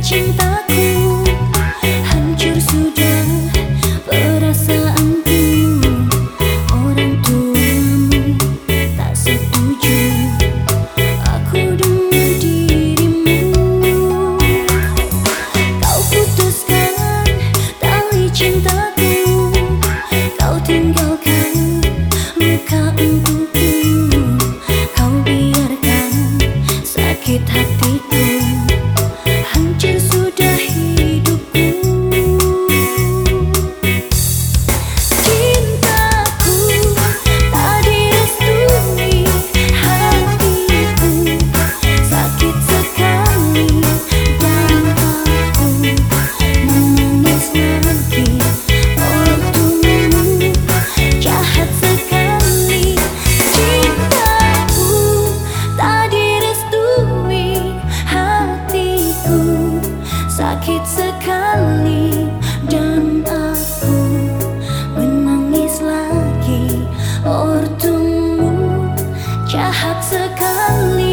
cintaku. Hancur sudah perasaanku orang tua tak setuju. Aku dengan dirimu. Kau putuskan tali cintaku. Kau tinggalkan muka engkau 此刻你